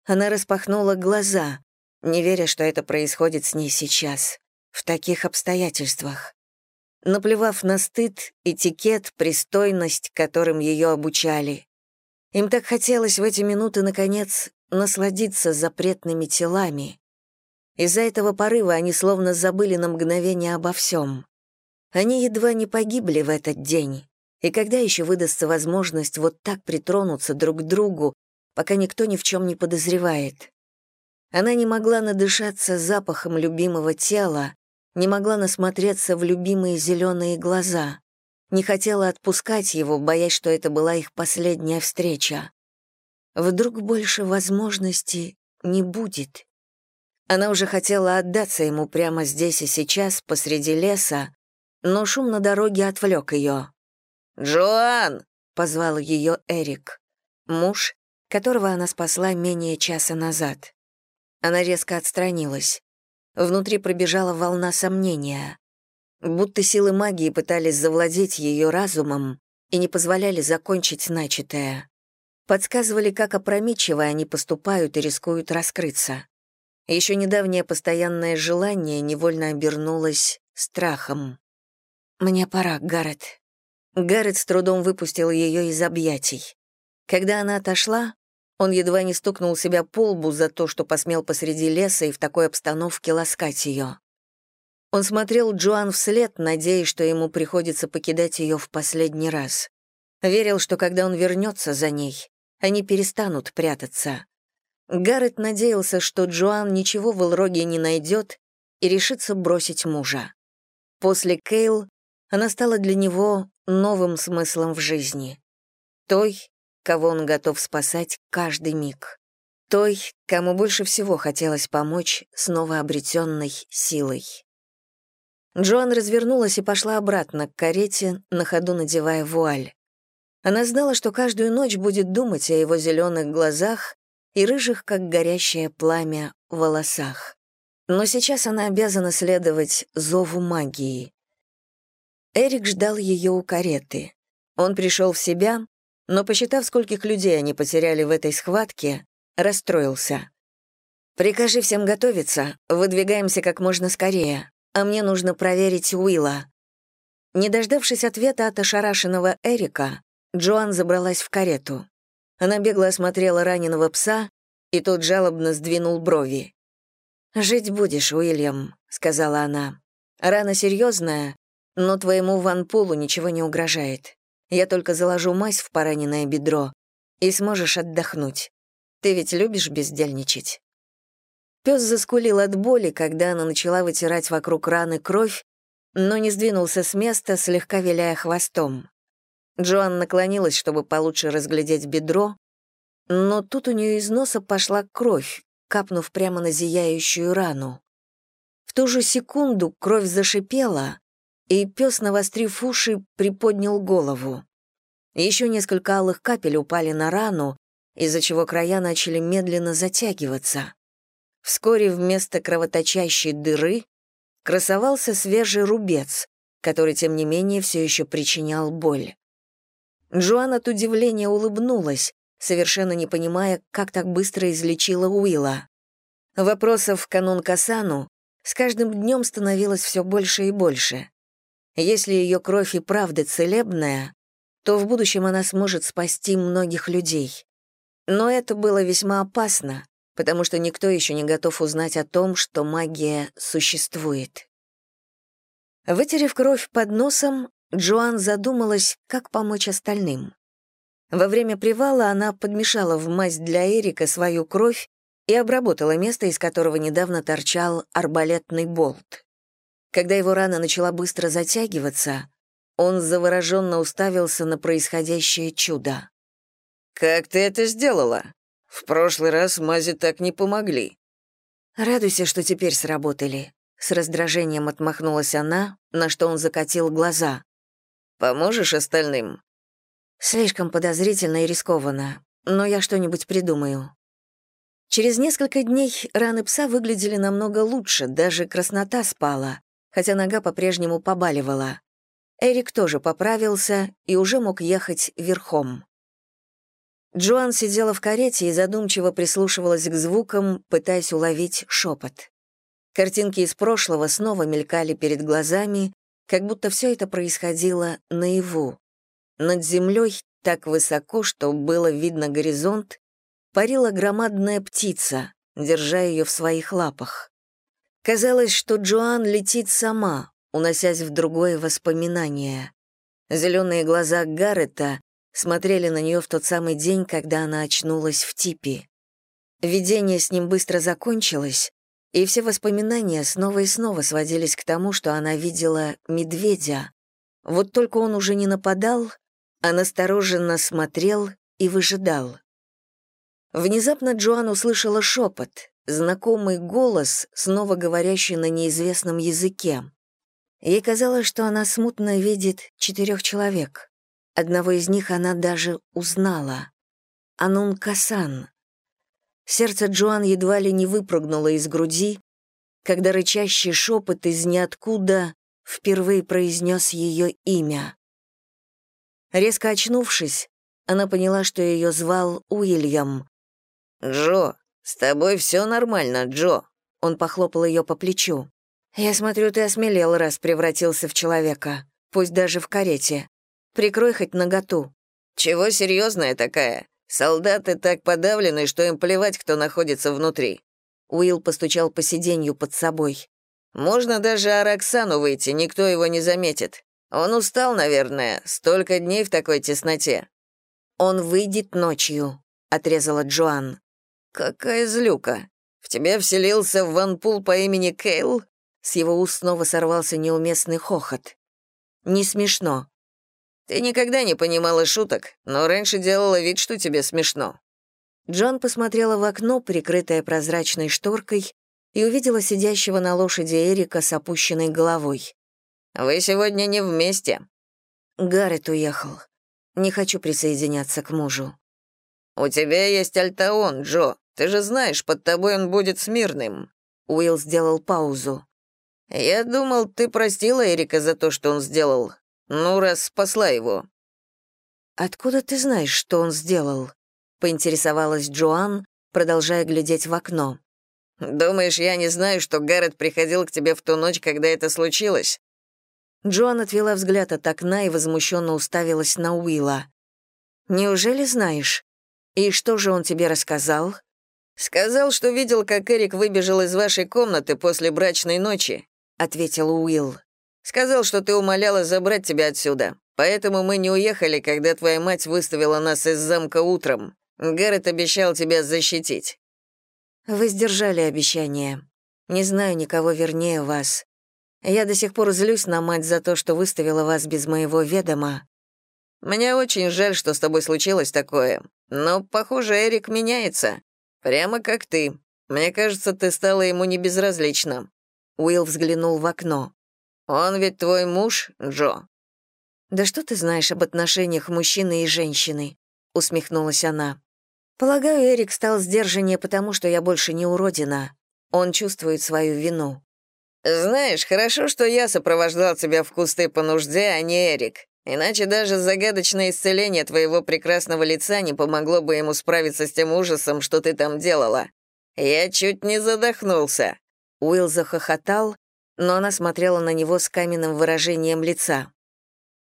Она распахнула глаза, не веря, что это происходит с ней сейчас, в таких обстоятельствах. Наплевав на стыд, этикет, пристойность, которым ее обучали. Им так хотелось в эти минуты, наконец, насладиться запретными телами. Из-за этого порыва они словно забыли на мгновение обо всем. Они едва не погибли в этот день. И когда еще выдастся возможность вот так притронуться друг к другу, пока никто ни в чем не подозревает? Она не могла надышаться запахом любимого тела, не могла насмотреться в любимые зеленые глаза, не хотела отпускать его, боясь, что это была их последняя встреча. Вдруг больше возможности не будет. Она уже хотела отдаться ему прямо здесь и сейчас, посреди леса, но шум на дороге отвлек ее. «Джоан!» — позвал ее Эрик, муж, которого она спасла менее часа назад. Она резко отстранилась. Внутри пробежала волна сомнения. Будто силы магии пытались завладеть ее разумом и не позволяли закончить начатое. Подсказывали, как опрометчиво они поступают и рискуют раскрыться. Еще недавнее постоянное желание невольно обернулось страхом. «Мне пора, Гаррет», Гаррет с трудом выпустил ее из объятий. Когда она отошла, он едва не стукнул себя по лбу за то, что посмел посреди леса и в такой обстановке ласкать ее. Он смотрел Джоан вслед, надеясь, что ему приходится покидать ее в последний раз. Верил, что когда он вернется за ней, они перестанут прятаться. Гаррет надеялся, что Джоан ничего в Элроге не найдет и решится бросить мужа. После Кейл она стала для него новым смыслом в жизни. Той, кого он готов спасать каждый миг. Той, кому больше всего хотелось помочь с новообретенной силой. Джоан развернулась и пошла обратно к карете, на ходу надевая вуаль. Она знала, что каждую ночь будет думать о его зеленых глазах и рыжих, как горящее пламя, волосах. Но сейчас она обязана следовать зову магии. Эрик ждал ее у кареты. Он пришел в себя, но, посчитав, скольких людей они потеряли в этой схватке, расстроился. «Прикажи всем готовиться, выдвигаемся как можно скорее, а мне нужно проверить Уилла». Не дождавшись ответа от ошарашенного Эрика, Джоан забралась в карету. Она бегло осмотрела раненого пса, и тот жалобно сдвинул брови. «Жить будешь, Уильям», — сказала она. «Рана серьезная, но твоему ванпулу ничего не угрожает. Я только заложу мазь в пораненное бедро, и сможешь отдохнуть. Ты ведь любишь бездельничать?» Пес заскулил от боли, когда она начала вытирать вокруг раны кровь, но не сдвинулся с места, слегка виляя хвостом. Джоан наклонилась, чтобы получше разглядеть бедро, но тут у нее из носа пошла кровь, капнув прямо на зияющую рану. В ту же секунду кровь зашипела, и пес, навострив уши, приподнял голову. Еще несколько алых капель упали на рану, из-за чего края начали медленно затягиваться. Вскоре вместо кровоточащей дыры красовался свежий рубец, который, тем не менее, все еще причинял боль. Джоан от удивления улыбнулась, совершенно не понимая, как так быстро излечила Уилла. Вопросов канун Касану с каждым днем становилось все больше и больше. Если ее кровь и правда целебная, то в будущем она сможет спасти многих людей. Но это было весьма опасно, потому что никто еще не готов узнать о том, что магия существует. Вытерев кровь под носом, Джоан задумалась, как помочь остальным. Во время привала она подмешала в мазь для Эрика свою кровь и обработала место, из которого недавно торчал арбалетный болт. Когда его рана начала быстро затягиваться, он завороженно уставился на происходящее чудо. «Как ты это сделала? В прошлый раз мази так не помогли». «Радуйся, что теперь сработали», — с раздражением отмахнулась она, на что он закатил глаза. «Поможешь остальным?» Слишком подозрительно и рискованно, но я что-нибудь придумаю. Через несколько дней раны пса выглядели намного лучше, даже краснота спала, хотя нога по-прежнему побаливала. Эрик тоже поправился и уже мог ехать верхом. Джоан сидела в карете и задумчиво прислушивалась к звукам, пытаясь уловить шепот. Картинки из прошлого снова мелькали перед глазами, как будто все это происходило наяву. Над землей, так высоко, что было видно горизонт, парила громадная птица, держа ее в своих лапах. Казалось, что Джоан летит сама, уносясь в другое воспоминание. Зеленые глаза Гаррета смотрели на нее в тот самый день, когда она очнулась в типе. Видение с ним быстро закончилось, и все воспоминания снова и снова сводились к тому, что она видела медведя. Вот только он уже не нападал, а настороженно смотрел и выжидал. Внезапно Джоан услышала шепот, знакомый голос, снова говорящий на неизвестном языке. Ей казалось, что она смутно видит четырех человек. Одного из них она даже узнала. Анун Касан. Сердце Джоан едва ли не выпрыгнуло из груди, когда рычащий шепот из ниоткуда впервые произнес ее имя. Резко очнувшись, она поняла, что ее звал Уильям. «Джо, с тобой все нормально, Джо», — он похлопал ее по плечу. «Я смотрю, ты осмелел, раз превратился в человека, пусть даже в карете. Прикрой хоть наготу». «Чего серьезная такая? Солдаты так подавлены, что им плевать, кто находится внутри». Уилл постучал по сиденью под собой. «Можно даже Араксану выйти, никто его не заметит. Он устал, наверное, столько дней в такой тесноте. Он выйдет ночью, отрезала Джоан. Какая злюка. В тебя вселился ванпул по имени Кейл? С его уст снова сорвался неуместный хохот. Не смешно. Ты никогда не понимала шуток, но раньше делала вид, что тебе смешно. Джон посмотрела в окно, прикрытое прозрачной шторкой, и увидела сидящего на лошади Эрика с опущенной головой. Вы сегодня не вместе». Гаррет уехал. Не хочу присоединяться к мужу. «У тебя есть Альтаон, Джо. Ты же знаешь, под тобой он будет смирным». Уилл сделал паузу. «Я думал, ты простила Эрика за то, что он сделал. Ну, раз спасла его». «Откуда ты знаешь, что он сделал?» — поинтересовалась Джоан, продолжая глядеть в окно. «Думаешь, я не знаю, что Гаррет приходил к тебе в ту ночь, когда это случилось?» Джоан отвела взгляд от окна и возмущенно уставилась на Уилла. «Неужели знаешь? И что же он тебе рассказал?» «Сказал, что видел, как Эрик выбежал из вашей комнаты после брачной ночи», — ответил Уилл. «Сказал, что ты умоляла забрать тебя отсюда, поэтому мы не уехали, когда твоя мать выставила нас из замка утром. Гаррет обещал тебя защитить». «Вы сдержали обещание. Не знаю никого вернее вас. Я до сих пор злюсь на мать за то, что выставила вас без моего ведома». «Мне очень жаль, что с тобой случилось такое, но, похоже, Эрик меняется. Прямо как ты. Мне кажется, ты стала ему не безразлична». Уилл взглянул в окно. «Он ведь твой муж, Джо?» «Да что ты знаешь об отношениях мужчины и женщины?» — усмехнулась она. «Полагаю, Эрик стал сдержаннее, потому что я больше не уродина. Он чувствует свою вину». «Знаешь, хорошо, что я сопровождал тебя в кусты по нужде, а не Эрик. Иначе даже загадочное исцеление твоего прекрасного лица не помогло бы ему справиться с тем ужасом, что ты там делала. Я чуть не задохнулся». Уилл захохотал, но она смотрела на него с каменным выражением лица.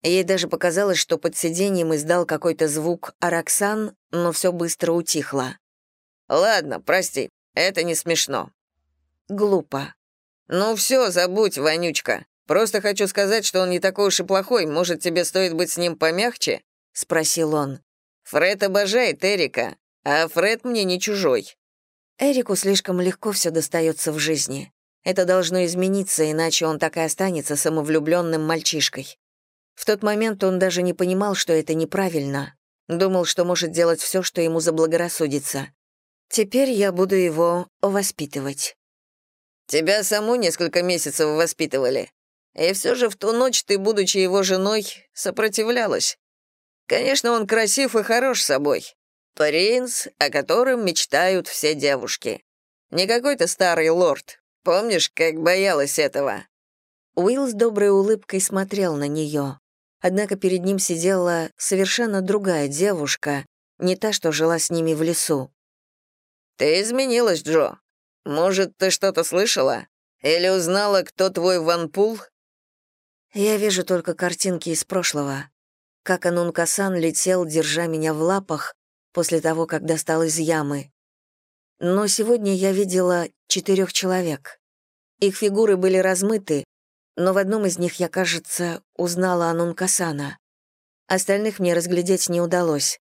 Ей даже показалось, что под сиденьем издал какой-то звук Араксан, но все быстро утихло. «Ладно, прости, это не смешно». «Глупо. «Ну все, забудь, вонючка. Просто хочу сказать, что он не такой уж и плохой. Может, тебе стоит быть с ним помягче?» — спросил он. «Фред обожает Эрика, а Фред мне не чужой». Эрику слишком легко все достается в жизни. Это должно измениться, иначе он так и останется самовлюбленным мальчишкой. В тот момент он даже не понимал, что это неправильно. Думал, что может делать все, что ему заблагорассудится. Теперь я буду его воспитывать. Тебя саму несколько месяцев воспитывали. И все же в ту ночь ты, будучи его женой, сопротивлялась. Конечно, он красив и хорош собой. Принц, о котором мечтают все девушки. Не какой-то старый лорд. Помнишь, как боялась этого?» Уилл с доброй улыбкой смотрел на нее. Однако перед ним сидела совершенно другая девушка, не та, что жила с ними в лесу. «Ты изменилась, Джо. Может, ты что-то слышала? Или узнала, кто твой ванпул?» Я вижу только картинки из прошлого. Как Анункасан летел, держа меня в лапах, после того, как достал из ямы. Но сегодня я видела четырех человек. Их фигуры были размыты, но в одном из них я, кажется, узнала Анункасана. Остальных мне разглядеть не удалось.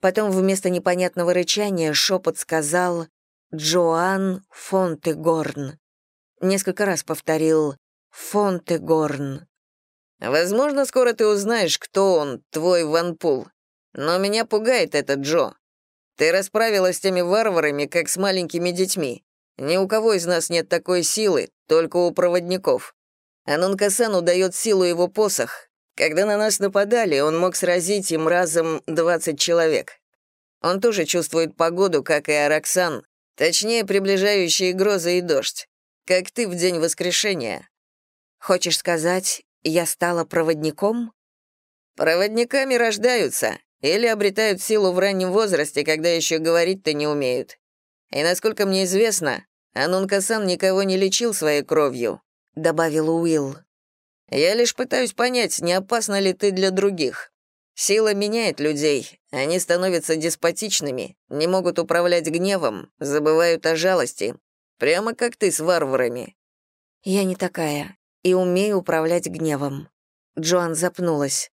Потом вместо непонятного рычания шепот сказал Джоан Фонтегорн. Несколько раз повторил Фонтегорн. Возможно, скоро ты узнаешь, кто он, твой ванпул. Но меня пугает этот Джо. Ты расправилась с теми варварами, как с маленькими детьми. Ни у кого из нас нет такой силы, только у проводников. Анункасану дает силу его посох. Когда на нас нападали, он мог сразить им разом 20 человек. Он тоже чувствует погоду, как и Араксан, Точнее, приближающие грозы и дождь. Как ты в день воскрешения. Хочешь сказать, я стала проводником? Проводниками рождаются или обретают силу в раннем возрасте, когда еще говорить-то не умеют. И насколько мне известно, Анункасан никого не лечил своей кровью, добавил Уилл. Я лишь пытаюсь понять, не опасна ли ты для других. Сила меняет людей, они становятся деспотичными, не могут управлять гневом, забывают о жалости. Прямо как ты с варварами». «Я не такая и умею управлять гневом». Джоан запнулась.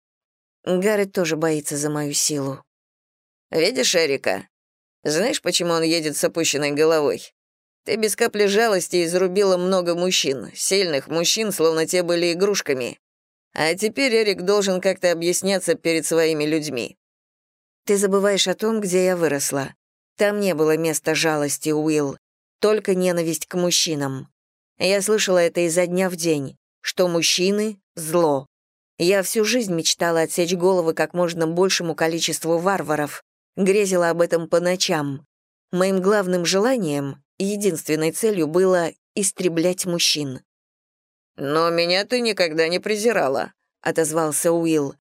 Гаррет тоже боится за мою силу. «Видишь Эрика? Знаешь, почему он едет с опущенной головой? Ты без капли жалости изрубила много мужчин, сильных мужчин, словно те были игрушками. А теперь Эрик должен как-то объясняться перед своими людьми. Ты забываешь о том, где я выросла. Там не было места жалости, Уилл, только ненависть к мужчинам. Я слышала это изо дня в день, что мужчины — зло. Я всю жизнь мечтала отсечь головы как можно большему количеству варваров, грезила об этом по ночам. Моим главным желанием, единственной целью было истреблять мужчин. «Но меня ты никогда не презирала», — отозвался Уилл.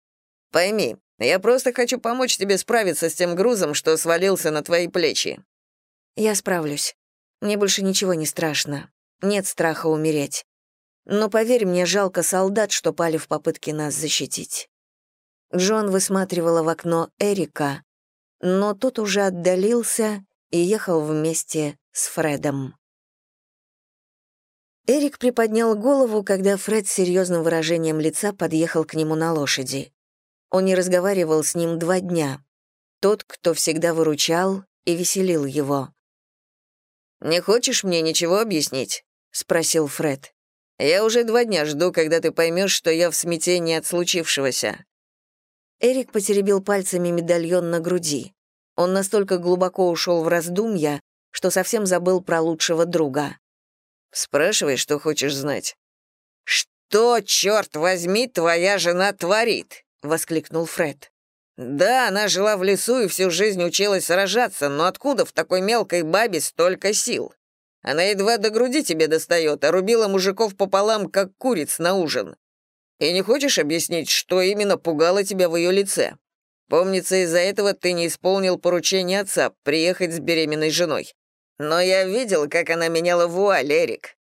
«Пойми, я просто хочу помочь тебе справиться с тем грузом, что свалился на твои плечи». «Я справлюсь. Мне больше ничего не страшно. Нет страха умереть. Но поверь мне, жалко солдат, что пали в попытке нас защитить». Джон высматривала в окно Эрика, но тот уже отдалился и ехал вместе с Фредом. Эрик приподнял голову, когда Фред с серьезным выражением лица подъехал к нему на лошади. Он не разговаривал с ним два дня. Тот, кто всегда выручал и веселил его. «Не хочешь мне ничего объяснить?» — спросил Фред. «Я уже два дня жду, когда ты поймешь, что я в смятении от случившегося». Эрик потеребил пальцами медальон на груди. Он настолько глубоко ушел в раздумья, что совсем забыл про лучшего друга. «Спрашивай, что хочешь знать». «Что, черт возьми, твоя жена творит?» — воскликнул Фред. «Да, она жила в лесу и всю жизнь училась сражаться, но откуда в такой мелкой бабе столько сил? Она едва до груди тебе достает, а рубила мужиков пополам, как куриц на ужин. И не хочешь объяснить, что именно пугало тебя в ее лице? Помнится, из-за этого ты не исполнил поручение отца приехать с беременной женой. Но я видел, как она меняла вуаль, Эрик.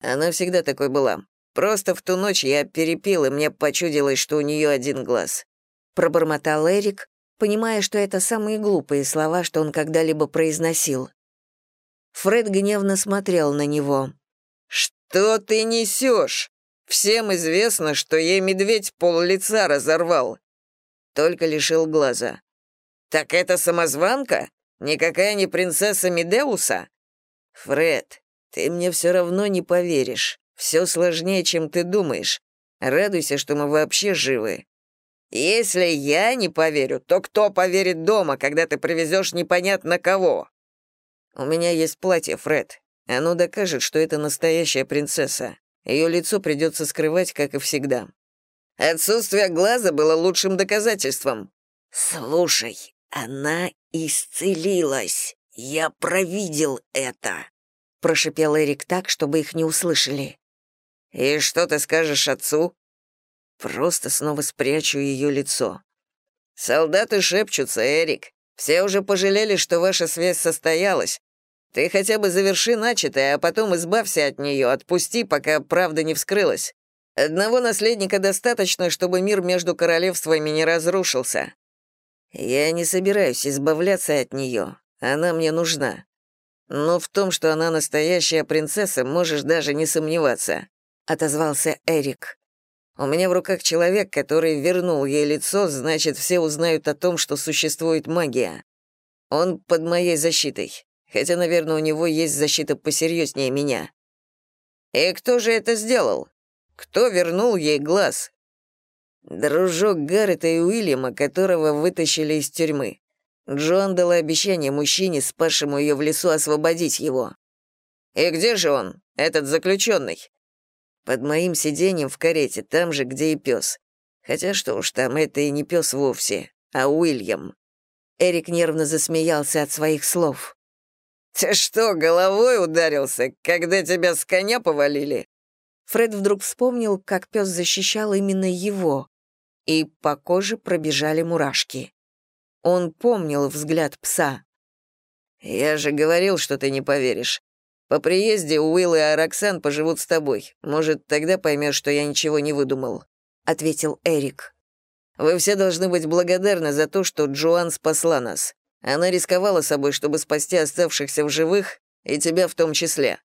Она всегда такой была. Просто в ту ночь я перепил, и мне почудилось, что у нее один глаз. Пробормотал Эрик, понимая, что это самые глупые слова, что он когда-либо произносил. Фред гневно смотрел на него. «Что ты несешь? Всем известно, что ей медведь пол лица разорвал. Только лишил глаза. Так это самозванка? Никакая не принцесса Медеуса? Фред, ты мне все равно не поверишь. Все сложнее, чем ты думаешь. Радуйся, что мы вообще живы. Если я не поверю, то кто поверит дома, когда ты привезешь непонятно кого? У меня есть платье, Фред. Оно докажет, что это настоящая принцесса. Ее лицо придется скрывать, как и всегда. Отсутствие глаза было лучшим доказательством. Слушай, она исцелилась. Я провидел это, прошипел Эрик так, чтобы их не услышали. И что ты скажешь отцу? Просто снова спрячу ее лицо. Солдаты шепчутся, Эрик. Все уже пожалели, что ваша связь состоялась. Ты хотя бы заверши начатое, а потом избавься от нее, отпусти, пока правда не вскрылась. Одного наследника достаточно, чтобы мир между королевствами не разрушился. Я не собираюсь избавляться от нее. Она мне нужна. Но в том, что она настоящая принцесса, можешь даже не сомневаться», — отозвался Эрик. «У меня в руках человек, который вернул ей лицо, значит, все узнают о том, что существует магия. Он под моей защитой, хотя, наверное, у него есть защита посерьезнее меня». «И кто же это сделал?» Кто вернул ей глаз? Дружок Гаррета и Уильяма, которого вытащили из тюрьмы. Джон дал обещание мужчине, спасшему ее в лесу, освободить его. «И где же он, этот заключенный?» «Под моим сиденьем в карете, там же, где и пес. Хотя что уж там, это и не пес вовсе, а Уильям». Эрик нервно засмеялся от своих слов. «Ты что, головой ударился, когда тебя с коня повалили?» Фред вдруг вспомнил, как пес защищал именно его, и по коже пробежали мурашки. Он помнил взгляд пса. «Я же говорил, что ты не поверишь. По приезде Уилл и Араксан поживут с тобой. Может, тогда поймешь, что я ничего не выдумал», — ответил Эрик. «Вы все должны быть благодарны за то, что Джоан спасла нас. Она рисковала собой, чтобы спасти оставшихся в живых, и тебя в том числе.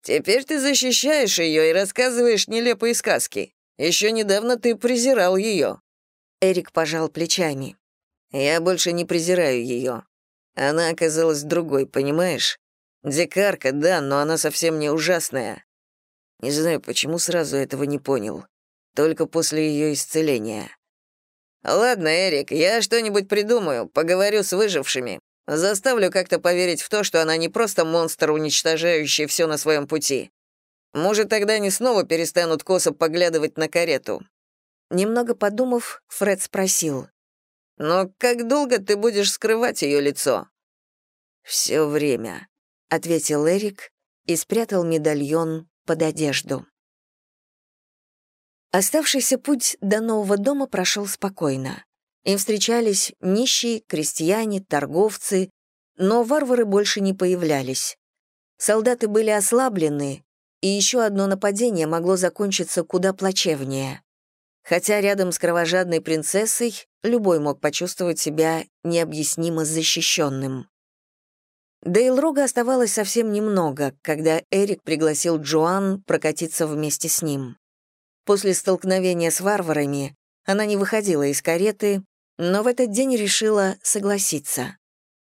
Теперь ты защищаешь ее и рассказываешь нелепые сказки. Еще недавно ты презирал ее». Эрик пожал плечами. «Я больше не презираю ее. Она оказалась другой, понимаешь? Дикарка, да, но она совсем не ужасная. Не знаю, почему сразу этого не понял. Только после ее исцеления. Ладно, Эрик, я что-нибудь придумаю, поговорю с выжившими. Заставлю как-то поверить в то, что она не просто монстр, уничтожающий все на своем пути. Может, тогда они снова перестанут косо поглядывать на карету». Немного подумав, Фред спросил. «Но как долго ты будешь скрывать ее лицо?» Все время», — ответил Эрик и спрятал медальон под одежду. Оставшийся путь до нового дома прошел спокойно. Им встречались нищие, крестьяне, торговцы, но варвары больше не появлялись. Солдаты были ослаблены, и еще одно нападение могло закончиться куда плачевнее. Хотя рядом с кровожадной принцессой любой мог почувствовать себя необъяснимо защищенным. До Илрога оставалось совсем немного, когда Эрик пригласил Джоан прокатиться вместе с ним. После столкновения с варварами она не выходила из кареты, но в этот день решила согласиться.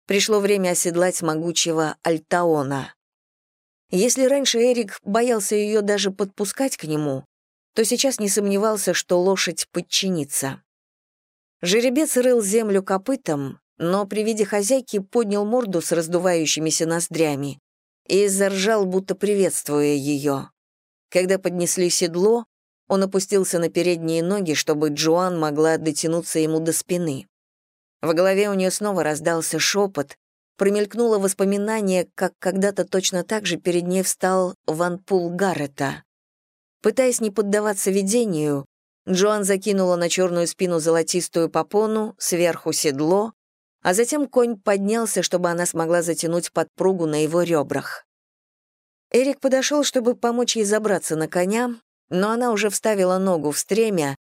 Пришло время оседлать могучего Альтаона. Если раньше Эрик боялся ее даже подпускать к нему, то сейчас не сомневался, что лошадь подчинится. Жеребец рыл землю копытом, но при виде хозяйки поднял морду с раздувающимися ноздрями и заржал, будто приветствуя ее. Когда поднесли седло, он опустился на передние ноги, чтобы Джоан могла дотянуться ему до спины. В голове у нее снова раздался шепот, промелькнуло воспоминание, как когда-то точно так же перед ней встал Ван Пул Гаррета. Пытаясь не поддаваться видению, Джоан закинула на черную спину золотистую попону, сверху седло, а затем конь поднялся, чтобы она смогла затянуть подпругу на его ребрах. Эрик подошел, чтобы помочь ей забраться на коня, но она уже вставила ногу в стремя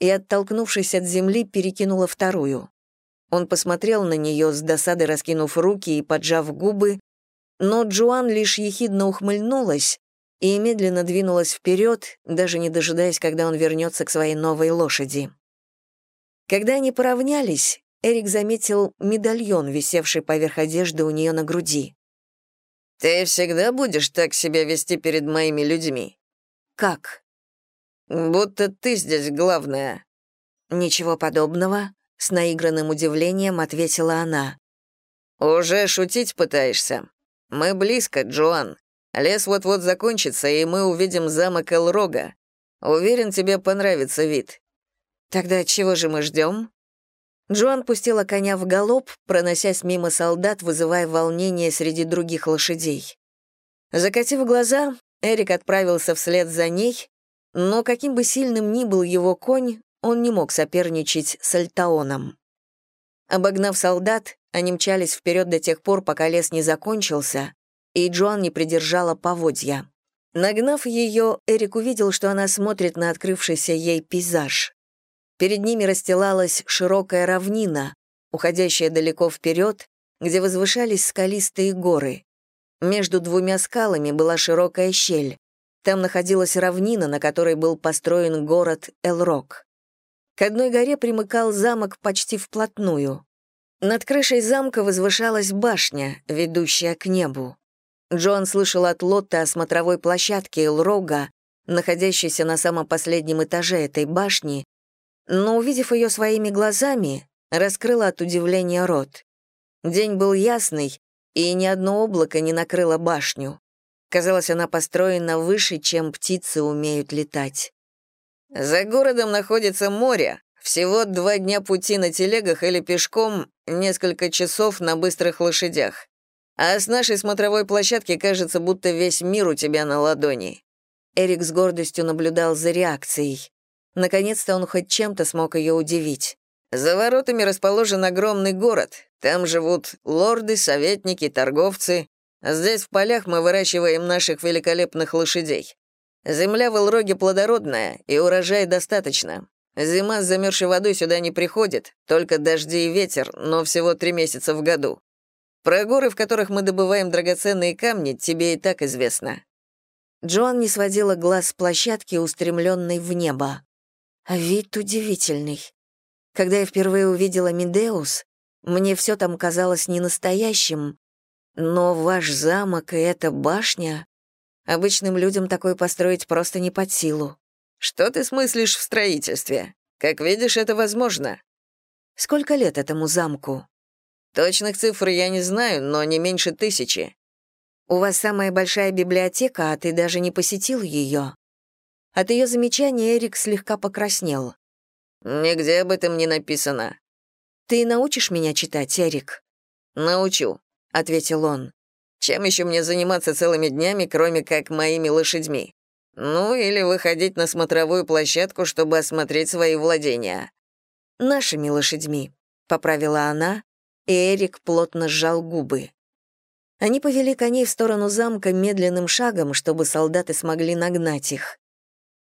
и, оттолкнувшись от земли, перекинула вторую. Он посмотрел на нее, с досадой раскинув руки и поджав губы, но Джоан лишь ехидно ухмыльнулась и медленно двинулась вперед, даже не дожидаясь, когда он вернется к своей новой лошади. Когда они поравнялись, Эрик заметил медальон, висевший поверх одежды у нее на груди. «Ты всегда будешь так себя вести перед моими людьми?» «Как?» Будто ты здесь главная». «Ничего подобного», — с наигранным удивлением ответила она. «Уже шутить пытаешься? Мы близко, Джоан. Лес вот-вот закончится, и мы увидим замок Элрога. Уверен, тебе понравится вид». «Тогда чего же мы ждем?» Джоан пустила коня в галоп, проносясь мимо солдат, вызывая волнение среди других лошадей. Закатив глаза, Эрик отправился вслед за ней, но каким бы сильным ни был его конь, он не мог соперничать с Альтаоном. Обогнав солдат, они мчались вперед до тех пор, пока лес не закончился, и Джоан не придержала поводья. Нагнав ее, Эрик увидел, что она смотрит на открывшийся ей пейзаж. Перед ними расстилалась широкая равнина, уходящая далеко вперед, где возвышались скалистые горы. Между двумя скалами была широкая щель. Там находилась равнина, на которой был построен город Элрок. К одной горе примыкал замок почти вплотную. Над крышей замка возвышалась башня, ведущая к небу. Джон слышал от Лотта о смотровой площадке Элрога, находящейся на самом последнем этаже этой башни, но, увидев ее своими глазами, раскрыла от удивления рот. День был ясный, и ни одно облако не накрыло башню. Казалось, она построена выше, чем птицы умеют летать. «За городом находится море. Всего два дня пути на телегах или пешком, несколько часов на быстрых лошадях. А с нашей смотровой площадки кажется, будто весь мир у тебя на ладони». Эрик с гордостью наблюдал за реакцией. Наконец-то он хоть чем-то смог ее удивить. «За воротами расположен огромный город. Там живут лорды, советники, торговцы. Здесь в полях мы выращиваем наших великолепных лошадей. Земля в Элроге плодородная, и урожая достаточно. Зима с замерзшей водой сюда не приходит, только дожди и ветер, но всего три месяца в году. Про горы, в которых мы добываем драгоценные камни, тебе и так известно». Джоан не сводила глаз с площадки, устремленной в небо. А вид удивительный. Когда я впервые увидела Медеус, мне все там казалось ненастоящим, но ваш замок и эта башня... Обычным людям такое построить просто не под силу. Что ты смыслишь в строительстве? Как видишь, это возможно. Сколько лет этому замку? Точных цифр я не знаю, но не меньше тысячи. У вас самая большая библиотека, а ты даже не посетил ее. От ее замечания Эрик слегка покраснел. Нигде об этом не написано. Ты научишь меня читать, Эрик? Научу. — ответил он. «Чем еще мне заниматься целыми днями, кроме как моими лошадьми? Ну, или выходить на смотровую площадку, чтобы осмотреть свои владения». «Нашими лошадьми», — поправила она, и Эрик плотно сжал губы. Они повели коней в сторону замка медленным шагом, чтобы солдаты смогли нагнать их.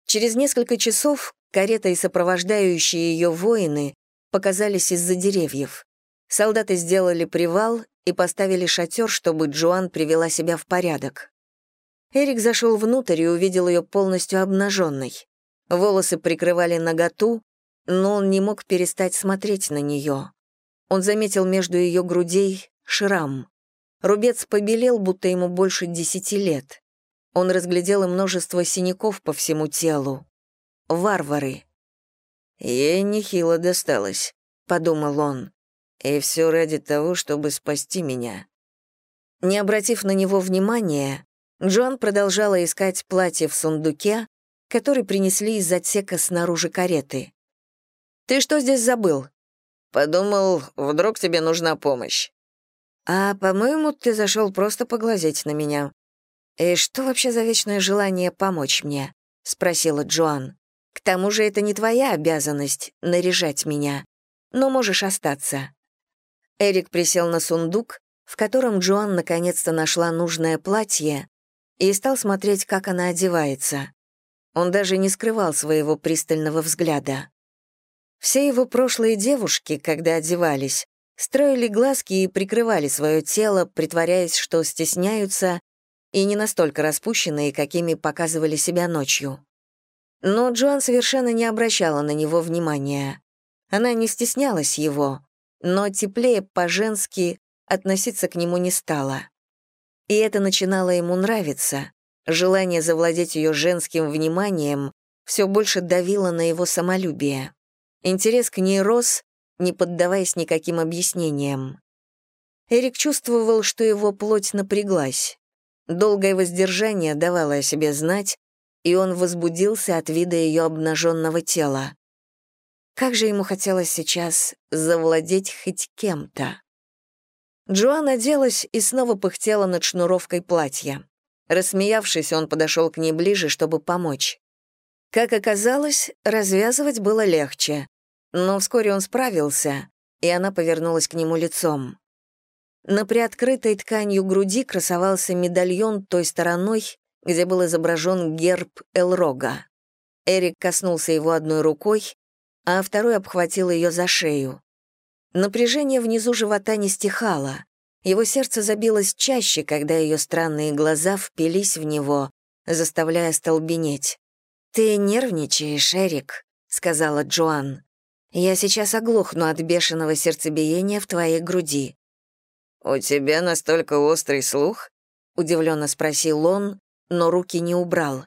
Через несколько часов карета и сопровождающие ее воины показались из-за деревьев. Солдаты сделали привал и поставили шатер, чтобы Джоан привела себя в порядок. Эрик зашел внутрь и увидел ее полностью обнаженной. Волосы прикрывали наготу, но он не мог перестать смотреть на нее. Он заметил между ее грудей шрам. Рубец побелел, будто ему больше десяти лет. Он разглядел и множество синяков по всему телу. Варвары. «Ей нехило досталось», — подумал он. «И все ради того, чтобы спасти меня». Не обратив на него внимания, Джоан продолжала искать платье в сундуке, который принесли из отсека снаружи кареты. «Ты что здесь забыл?» «Подумал, вдруг тебе нужна помощь». «А, по-моему, ты зашел просто поглазеть на меня. «И что вообще за вечное желание помочь мне?» — спросила Джоан. «К тому же это не твоя обязанность — наряжать меня, но можешь остаться». Эрик присел на сундук, в котором Джоан наконец-то нашла нужное платье, и стал смотреть, как она одевается. Он даже не скрывал своего пристального взгляда. Все его прошлые девушки, когда одевались, строили глазки и прикрывали свое тело, притворяясь, что стесняются, и не настолько распущенные, какими показывали себя ночью. Но Джоан совершенно не обращала на него внимания. Она не стеснялась его, но теплее по-женски относиться к нему не стала. И это начинало ему нравиться. Желание завладеть ее женским вниманием все больше давило на его самолюбие. Интерес к ней рос, не поддаваясь никаким объяснениям. Эрик чувствовал, что его плоть напряглась. Долгое воздержание давало о себе знать, и он возбудился от вида ее обнаженного тела. Как же ему хотелось сейчас завладеть хоть кем-то. Джоан оделась и снова пыхтела над шнуровкой платья. Рассмеявшись, он подошел к ней ближе, чтобы помочь. Как оказалось, развязывать было легче, но вскоре он справился, и она повернулась к нему лицом. На приоткрытой тканью груди красовался медальон той стороной, где был изображен герб Элрога. Эрик коснулся его одной рукой, а второй обхватил ее за шею. Напряжение внизу живота не стихало. Его сердце забилось чаще, когда ее странные глаза впились в него, заставляя столбенеть. «Ты нервничаешь, Эрик», — сказала Джоан. «Я сейчас оглохну от бешеного сердцебиения в твоей груди. «У тебя настолько острый слух?» — удивленно спросил он, но руки не убрал.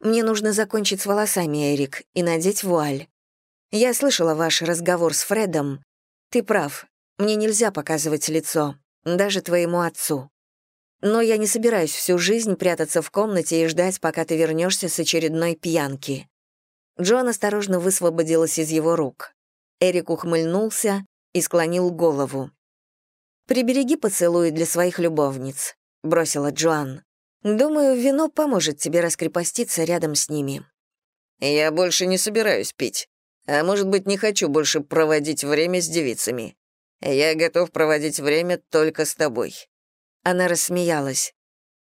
«Мне нужно закончить с волосами, Эрик, и надеть вуаль. Я слышала ваш разговор с Фредом. Ты прав, мне нельзя показывать лицо, даже твоему отцу. Но я не собираюсь всю жизнь прятаться в комнате и ждать, пока ты вернешься с очередной пьянки». Джон осторожно высвободилась из его рук. Эрик ухмыльнулся и склонил голову. «Прибереги поцелуи для своих любовниц», — бросила Джоан. «Думаю, вино поможет тебе раскрепоститься рядом с ними». «Я больше не собираюсь пить. А может быть, не хочу больше проводить время с девицами. Я готов проводить время только с тобой». Она рассмеялась.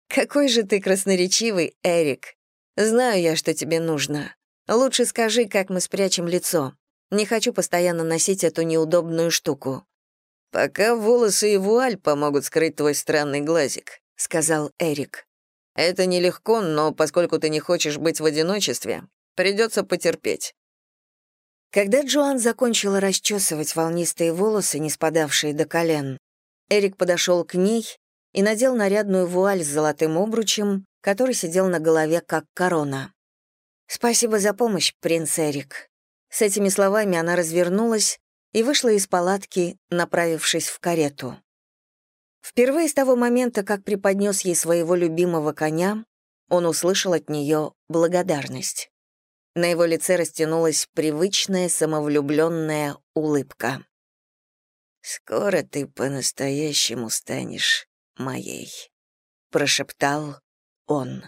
«Какой же ты красноречивый, Эрик. Знаю я, что тебе нужно. Лучше скажи, как мы спрячем лицо. Не хочу постоянно носить эту неудобную штуку». «Пока волосы и вуаль помогут скрыть твой странный глазик», — сказал Эрик. «Это нелегко, но поскольку ты не хочешь быть в одиночестве, придется потерпеть». Когда Джоан закончила расчесывать волнистые волосы, не спадавшие до колен, Эрик подошел к ней и надел нарядную вуаль с золотым обручем, который сидел на голове как корона. «Спасибо за помощь, принц Эрик». С этими словами она развернулась и вышла из палатки, направившись в карету. Впервые с того момента, как преподнес ей своего любимого коня, он услышал от нее благодарность. На его лице растянулась привычная самовлюбленная улыбка. «Скоро ты по-настоящему станешь моей», — прошептал он.